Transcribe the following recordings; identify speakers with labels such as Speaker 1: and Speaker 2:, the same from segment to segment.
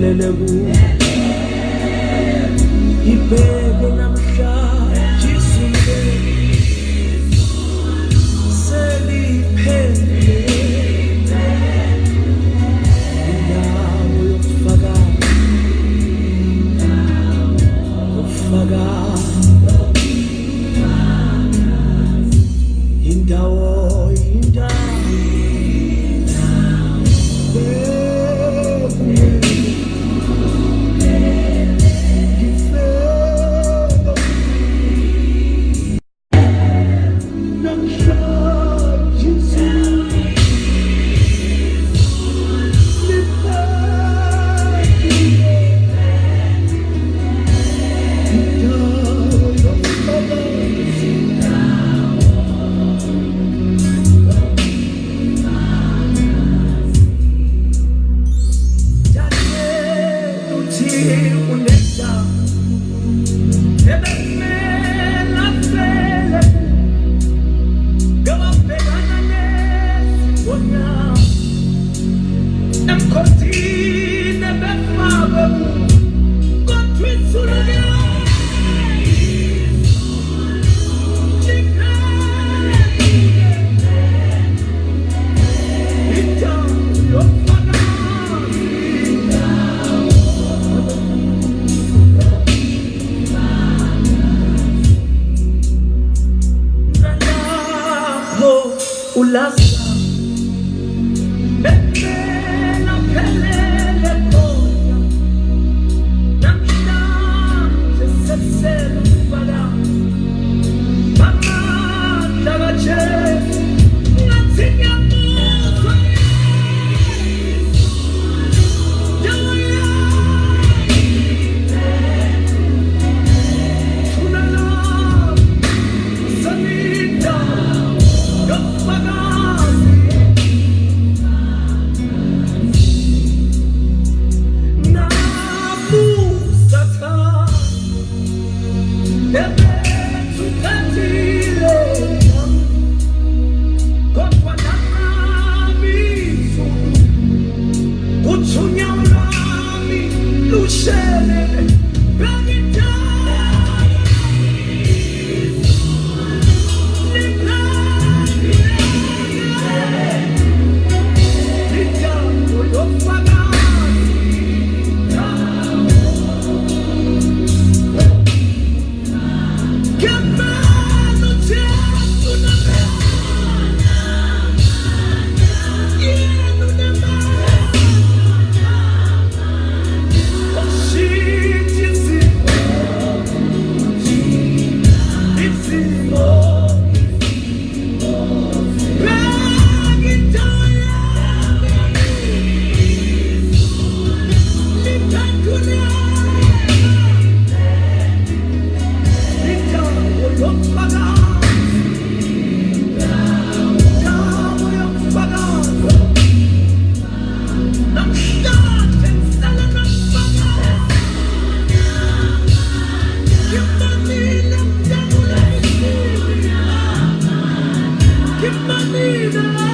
Speaker 1: لو Thank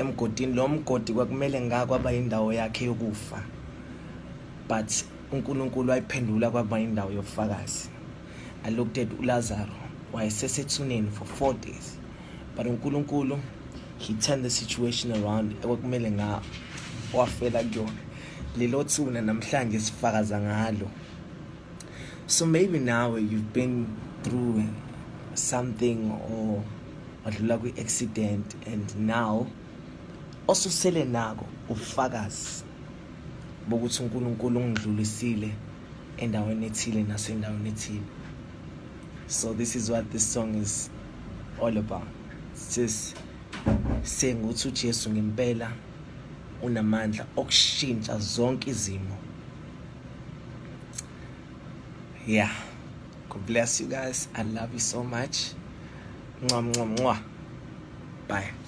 Speaker 1: M کو لوگ کو میلنگ کو بہن داؤ یا پٹ انکو لوک لو فین لو لگ بہن داؤ یہ فاس ڈیٹ الاس ایس سو nine four four days but انکو لوکو لوگ ہند سچویشن وقت میلنگ پور فی الدو لیل سو نمک فا زلو so me we now you pain through some though accident know اصوسے ناگوا گاس بوگوسل ma'am I so much my